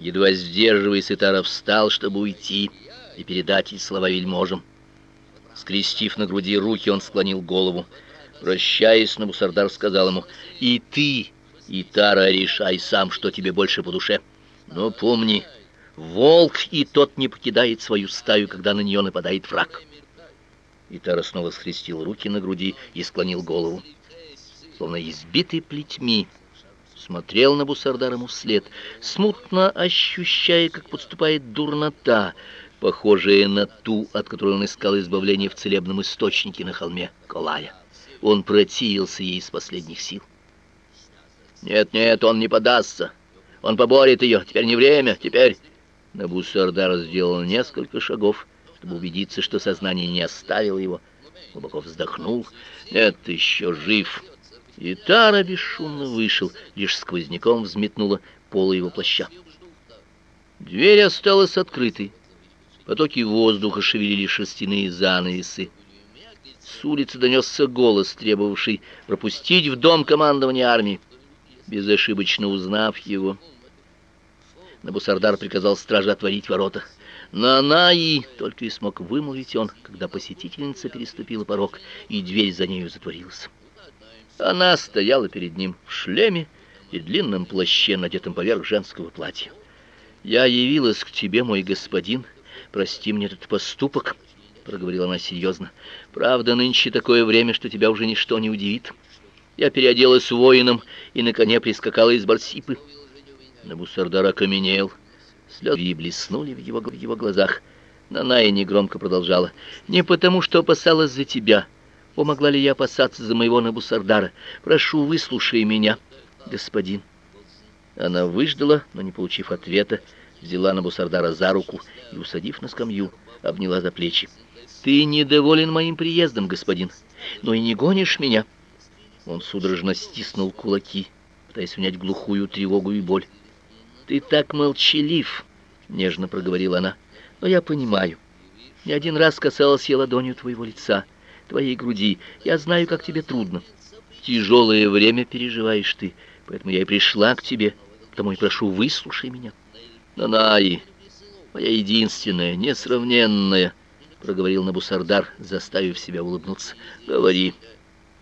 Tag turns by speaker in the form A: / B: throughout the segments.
A: Едва сдерживаясь, Итара встал, чтобы уйти и передать эти слова вельможам. Скрестив на груди руки, он склонил голову. Прощаясь, Набусардар сказал ему: "И ты, Итара, решай сам, что тебе больше по душе. Но помни, волк и тот не покидает свою стаю, когда на нее нападает враг". Итара снова скрестил руки на груди и склонил голову, словно избитый плетьми смотрел на Бусардара ему смутно ощущая, как подступает дурнота, похожая на ту, от которой он искал избавление в целебном источнике на холме Колая. Он противился ей из последних сил. Нет, нет, он не подастся. Он поборет ее. Теперь не время, теперь Набусардар сделал несколько шагов, чтобы убедиться, что сознание не оставило его. Глубоко вздохнул. Нет, еще жив. И Тара бесшумно вышел, лишь сквозняком взметнула полы его плаща. Дверь осталась открытой. Потоки воздуха шевелили шерстяные занавесы. С улицы донесся голос, требовавший пропустить в дом командования армии. Безошибочно узнав его, Набусардар приказал страже отворить ворота. «На-наи!» — только и смог вымолвить он, когда посетительница переступила порог, и дверь за нею затворилась. Она стояла перед ним в шлеме и длинном плаще, надетом поверх женского платья. «Я явилась к тебе, мой господин. Прости мне этот поступок», — проговорила она серьезно. «Правда, нынче такое время, что тебя уже ничто не удивит. Я переоделась воином и на коне прискакала из Барсипы». Набусардар окаменел. Слезы блеснули в его, в его глазах. Наная негромко продолжала. «Не потому, что опасалась за тебя». О, могла ли я опасаться за моего Набусардара? Прошу, выслушай меня, господин. Она выждала, но не получив ответа, взяла Набусардара за руку и, усадив на скамью, обняла за плечи. Ты недоволен моим приездом, господин, но и не гонишь меня. Он судорожно стиснул кулаки, пытаясь унять глухую тревогу и боль. Ты так молчалив, нежно проговорила она. Но я понимаю. Не один раз касалась я ладонью твоего лица твоей груди. Я знаю, как тебе трудно. Тяжелое время переживаешь ты, поэтому я и пришла к тебе. Потому и прошу, выслушай меня. Нанаи, моя единственная, несравненная, проговорил Набусардар, заставив себя улыбнуться. Говори,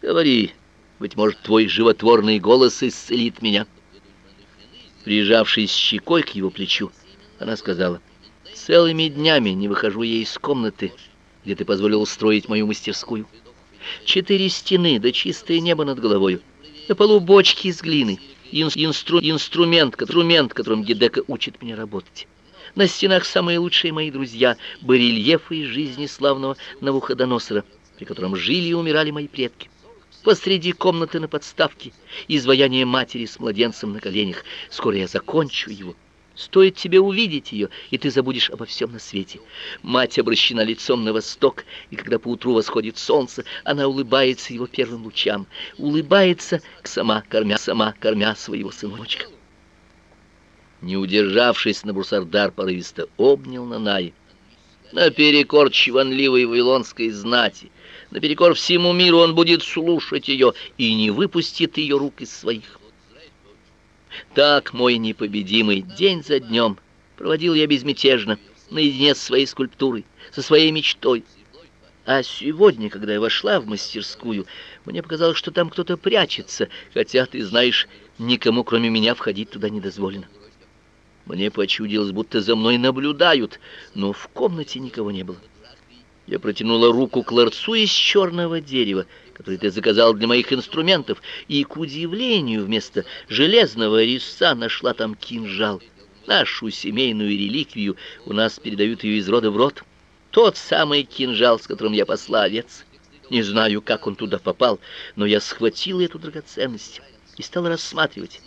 A: говори, быть может, твой животворный голос исцелит меня. Прижавшись щекой к его плечу, она сказала: "Целыми днями не выхожу я из комнаты, где ты позволил устроить мою мастерскую. Четыре стены, да чистое небо над головой. На полу бочки из глины, инстру, инструмент, инструмент, которым Гедека учит меня работать. На стенах самые лучшие мои друзья, барельефы из жизни славного Навуходоносора, при котором жили и умирали мои предки. Посреди комнаты на подставке изваяние матери с младенцем на коленях. Скоро я закончу его. Стоит тебе увидеть ее, и ты забудешь обо всем на свете. Мать обращена лицом на восток, и когда поутру восходит солнце, она улыбается его первым лучам, улыбается, сама кормя, сама кормя своего сыночка. Не удержавшись, Набусардар порывисто обнял Нанай. Наперекор чванливой вавилонской знати, наперекор всему миру он будет слушать ее и не выпустит ее рук из своих. Так, мой непобедимый, день за днем проводил я безмятежно, наедине с своей скульптурой, со своей мечтой. А сегодня, когда я вошла в мастерскую, мне показалось, что там кто-то прячется, хотя, ты знаешь, никому, кроме меня, входить туда не дозволено. Мне почудилось, будто за мной наблюдают, но в комнате никого не было. Я протянула руку к ларцу из черного дерева, который ты заказал для моих инструментов, и, к удивлению, вместо железного резца нашла там кинжал. Нашу семейную реликвию у нас передают ее из рода в род. Тот самый кинжал, с которым я посла овец. Не знаю, как он туда попал, но я схватила эту драгоценность и стала рассматривать.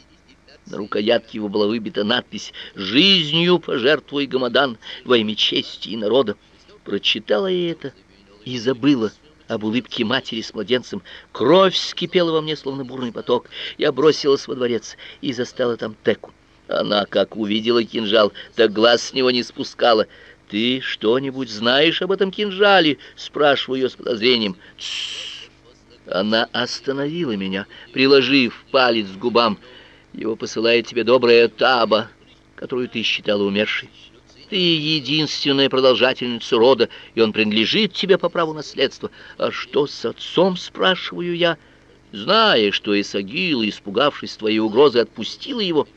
A: На рукоятке его была выбита надпись «Жизнью пожертвуй Гамадан во имя чести и народа». Прочитала я это и забыла об улыбке матери с младенцем. Кровь вскипела во мне, словно бурный поток. Я бросилась во дворец и застала там Теку. Она, как увидела кинжал, так глаз с него не спускала. «Ты что-нибудь знаешь об этом кинжале?» — спрашиваю ее с подозрением. «Тссс!» Она остановила меня, приложив палец к губам. «Его посылает тебе добрая Таба. которую ты считала умершей. Ты единственная продолжательница рода, и он принадлежит тебе по праву наследства. А что с отцом, спрашиваю я, зная, что Исагила, испугавшись твоей угрозы, отпустила его.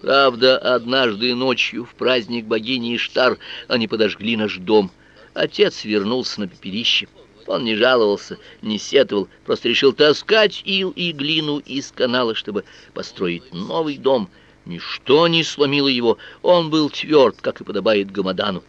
A: Правда, однажды ночью в праздник богини Иштар они подожгли наш дом. Отец вернулся на пепелище. Он не жаловался, не сетовал, просто решил таскать ил и глину из канала, чтобы построить новый дом — Ничто не сломило его, он был тверд, как и подобает Гамадану.